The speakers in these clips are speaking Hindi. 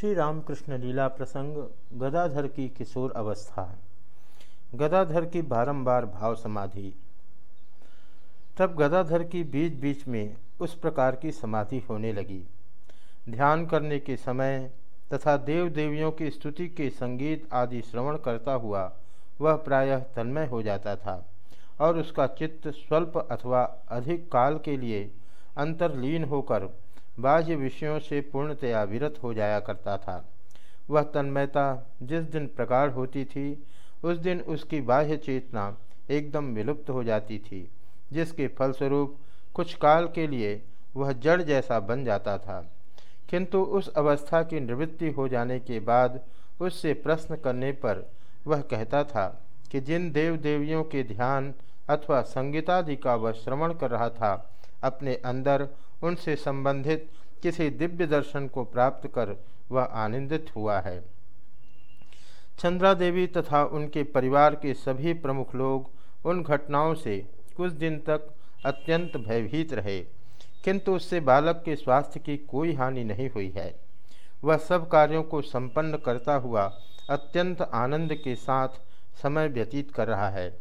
श्री रामकृष्ण लीला प्रसंग, गदाधर की किशोर अवस्था। गदाधर की बारंबार भाव समाधि। तब गदाधर की बीच बीच में उस प्रकार की समाधि होने लगी। ध्यान करने के समय तथा देव देवियों की स्तुति के संगीत आदि श्रवण करता हुआ वह प्रायः तन्मय हो जाता था और उसका चित्त स्वल्प अथवा अधिक काल के लिए अंतर्लीन होकर बाह्य विषयों से पूर्णतया विरत हो जाया करता था। वह तन्मयता जिस दिन प्रगाढ़ होती थी, उस दिन उसकी बाह्य चेतना एकदम विलुप्त हो जाती थी, जिसके फलस्वरूप कुछ काल के लिए वह जड़ जैसा बन जाता था। किंतु उस अवस्था की निवृत्ति हो जाने के बाद उससे प्रश्न करने पर वह कहता था कि जिन देव देवियों के ध्यान अथवा संगीतादि का वह श्रवण कर रहा था, अपने अंदर उनसे संबंधित किसी दिव्य दर्शन को प्राप्त कर वह आनंदित हुआ है। चंद्रा देवी तथा उनके परिवार के सभी प्रमुख लोग उन घटनाओं से कुछ दिन तक अत्यंत भयभीत रहे, किंतु उससे बालक के स्वास्थ्य की कोई हानि नहीं हुई है। वह सब कार्यों को संपन्न करता हुआ अत्यंत आनंद के साथ समय व्यतीत कर रहा है।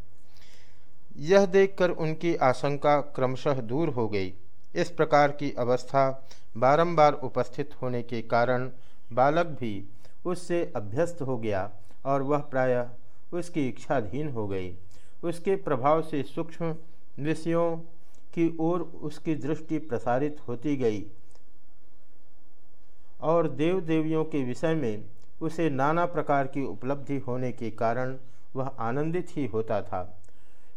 यह देखकर उनकी आशंका क्रमशः दूर हो गई। इस प्रकार की अवस्था बारंबार उपस्थित होने के कारण बालक भी उससे अभ्यस्त हो गया और वह प्रायः उसकी इच्छाधीन हो गई। उसके प्रभाव से सूक्ष्म विषयों की ओर उसकी दृष्टि प्रसारित होती गई और देव देवियों के विषय में उसे नाना प्रकार की उपलब्धि होने के कारण वह आनंदित ही होता था।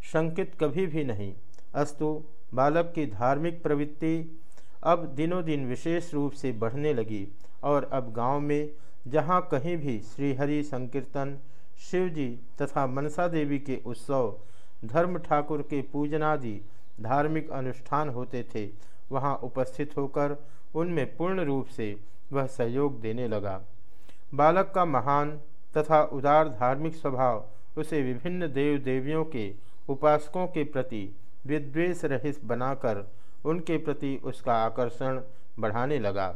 शंकित कभी भी नहीं, अस्तु बालक की धार्मिक प्रवृत्ति अब दिनों दिन विशेष रूप से बढ़ने लगी और अब गाँव में जहाँ कहीं भी श्रीहरि संकीर्तन, शिवजी तथा मनसा देवी के उत्सव, धर्म ठाकुर के पूजनादि धार्मिक अनुष्ठान होते थे, वहाँ उपस्थित होकर उनमें पूर्ण रूप से वह सहयोग देने लगा। बालक का महान तथा उदार धार्मिक स्वभाव उसे विभिन्न देव देवियों के उपासकों के प्रति विद्वेष रहित बनाकर उनके प्रति उसका आकर्षण बढ़ाने लगा।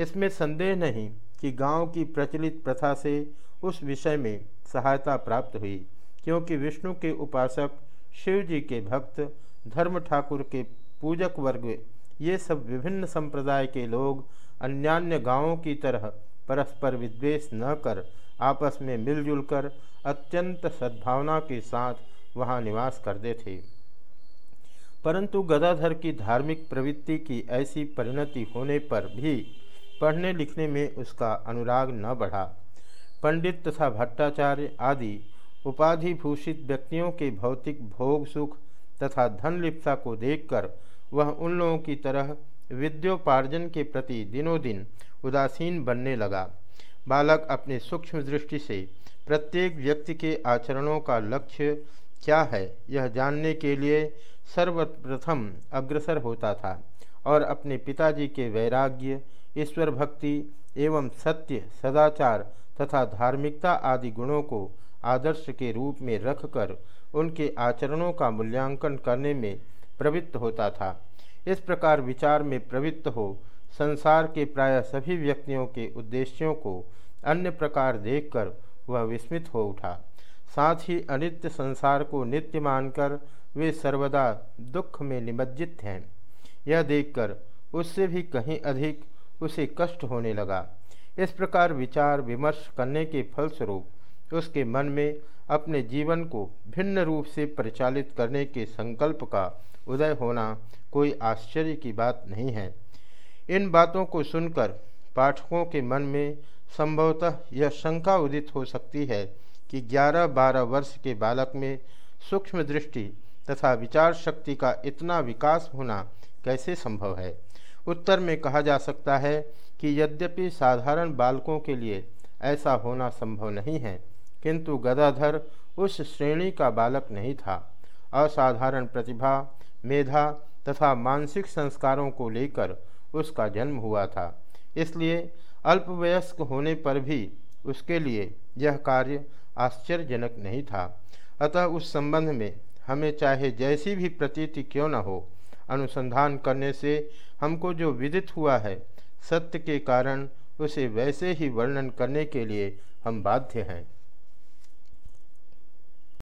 इसमें संदेह नहीं कि गाँव की प्रचलित प्रथा से उस विषय में सहायता प्राप्त हुई, क्योंकि विष्णु के उपासक शिव जी के भक्त, धर्म ठाकुर के पूजक वर्ग, ये सब विभिन्न संप्रदाय के लोग अन्यान्य गाँवों की तरह परस्पर विद्वेष न कर आपस में मिलजुल कर अत्यंत सद्भावना के साथ वहाँ निवास करते थे। परंतु गदाधर की धार्मिक प्रवृत्ति की ऐसी परिणति होने पर भी पढ़ने लिखने में उसका अनुराग न बढ़ा। पंडित तथा भट्टाचार्य आदि उपाधि भूषित व्यक्तियों के भौतिक भोग सुख तथा धन लिप्सा को देखकर वह उन लोगों की तरह विद्योपार्जन के प्रति दिनों दिन उदासीन बनने लगा। बालक अपने सूक्ष्म दृष्टि से प्रत्येक व्यक्ति के आचरणों का लक्ष्य क्या है? यह जानने के लिए सर्वप्रथम अग्रसर होता था और अपने पिताजी के वैराग्य ईश्वर भक्ति एवं सत्य, सदाचार तथा धार्मिकता आदि गुणों को आदर्श के रूप में रखकर उनके आचरणों का मूल्यांकन करने में प्रवृत्त होता था। इस प्रकार विचार में प्रवृत्त हो, संसार के प्राय सभी व्यक्तियों के उद्देश्यों को अन्य प्रकार देखकर वह विस्मित हो उठा। साथ ही अनित्य संसार को नित्य मानकर वे सर्वदा दुख में निमज्जित हैं। यह देखकर उससे भी कहीं अधिक उसे कष्ट होने लगा। इस प्रकार विचार विमर्श करने के फलस्वरूप उसके मन में अपने जीवन को भिन्न रूप से परिचालित करने के संकल्प का उदय होना कोई आश्चर्य की बात नहीं है। इन बातों को सुनकर पाठकों के मन में संभवतः यह शंका उदित हो सकती है कि 11-12 वर्ष के बालक में सूक्ष्म दृष्टि तथा विचार शक्ति का इतना विकास होना कैसे संभव है? उत्तर में कहा जा सकता है कि यद्यपि साधारण बालकों के लिए ऐसा होना संभव नहीं है, किंतु गदाधर उस श्रेणी का बालक नहीं था। असाधारण प्रतिभा, मेधा तथा मानसिक संस्कारों को लेकर उसका जन्म हुआ था। इसलिए अल्पवयस्क होने पर भी उसके लिए यह कार्य आश्चर्यजनक नहीं था। अतः उस संबंध में हमें चाहे जैसी भी प्रतीति क्यों न हो, अनुसंधान करने से हमको जो विदित हुआ है, सत्य के कारण उसे वैसे ही वर्णन करने के लिए हम बाध्य हैं।